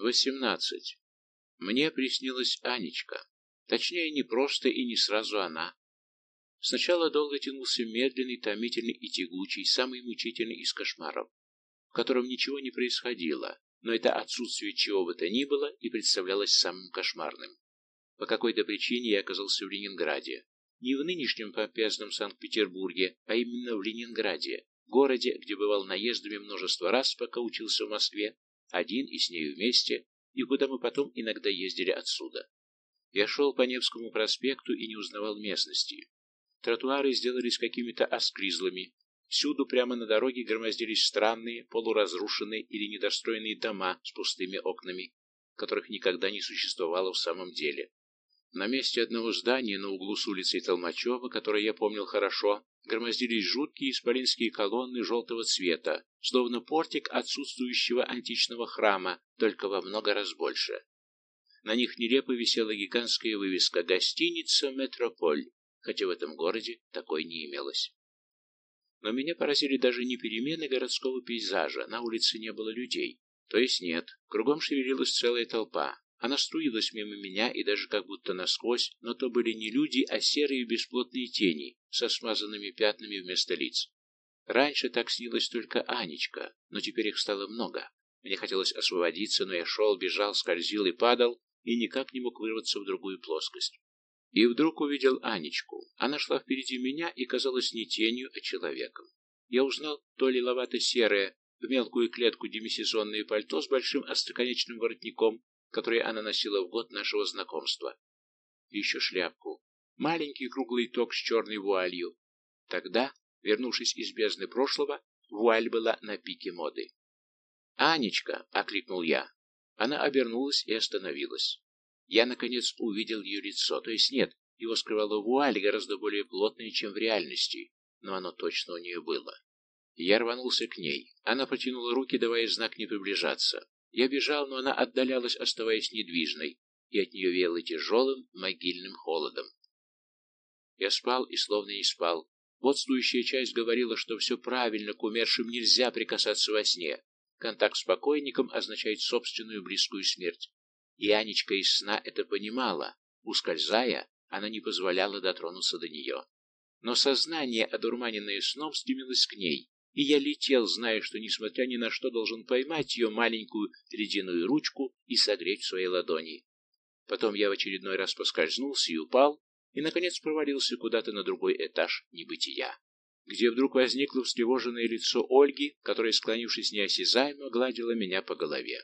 Восемнадцать. Мне приснилась Анечка. Точнее, не просто и не сразу она. Сначала долго тянулся медленный, томительный и тягучий, самый мучительный из кошмаров, в котором ничего не происходило, но это отсутствие чего бы то ни было и представлялось самым кошмарным. По какой-то причине я оказался в Ленинграде. Не в нынешнем помпезном Санкт-Петербурге, а именно в Ленинграде, городе, где бывал наездами множество раз, пока учился в Москве, один и с нею вместе, и куда мы потом иногда ездили отсюда. Я шел по Невскому проспекту и не узнавал местности. Тротуары сделались какими-то осклизлыми. Всюду прямо на дороге громоздились странные, полуразрушенные или недостроенные дома с пустыми окнами, которых никогда не существовало в самом деле. На месте одного здания на углу с улицей Толмачева, которое я помнил хорошо, громоздились жуткие исполинские колонны желтого цвета, словно портик отсутствующего античного храма, только во много раз больше. На них нелепо висела гигантская вывеска «Гостиница Метрополь», хотя в этом городе такой не имелось. Но меня поразили даже не перемены городского пейзажа, на улице не было людей. То есть нет, кругом шевелилась целая толпа. Она струилась мимо меня и даже как будто насквозь, но то были не люди, а серые бесплотные тени со смазанными пятнами вместо лиц. Раньше так снилась только Анечка, но теперь их стало много. Мне хотелось освободиться, но я шел, бежал, скользил и падал, и никак не мог вырваться в другую плоскость. И вдруг увидел Анечку. Она шла впереди меня и казалась не тенью, а человеком. Я узнал то лиловато-серое, в мелкую клетку демисезонное пальто с большим остроконечным воротником, которое она носила в год нашего знакомства. Еще шляпку. Маленький круглый ток с черной вуалью. Тогда, вернувшись из бездны прошлого, вуаль была на пике моды. «Анечка!» — окликнул я. Она обернулась и остановилась. Я, наконец, увидел ее лицо, то есть нет, его скрывала вуаль гораздо более плотная, чем в реальности, но оно точно у нее было. Я рванулся к ней. Она протянула руки, давая знак не приближаться. Я бежал, но она отдалялась, оставаясь недвижной, и от нее веяло тяжелым могильным холодом. Я спал и словно не спал. Водствующая часть говорила, что все правильно, к умершим нельзя прикасаться во сне. Контакт с покойником означает собственную близкую смерть. И Анечка из сна это понимала. Ускользая, она не позволяла дотронуться до нее. Но сознание, одурманенное сном, стремилось к ней, и я летел, зная, что, несмотря ни на что, должен поймать ее маленькую ледяную ручку и согреть в своей ладони. Потом я в очередной раз поскользнулся и упал, и, наконец, провалился куда-то на другой этаж небытия где вдруг возникло встревоженное лицо Ольги, которая, склонившись неосязаемо, гладила меня по голове.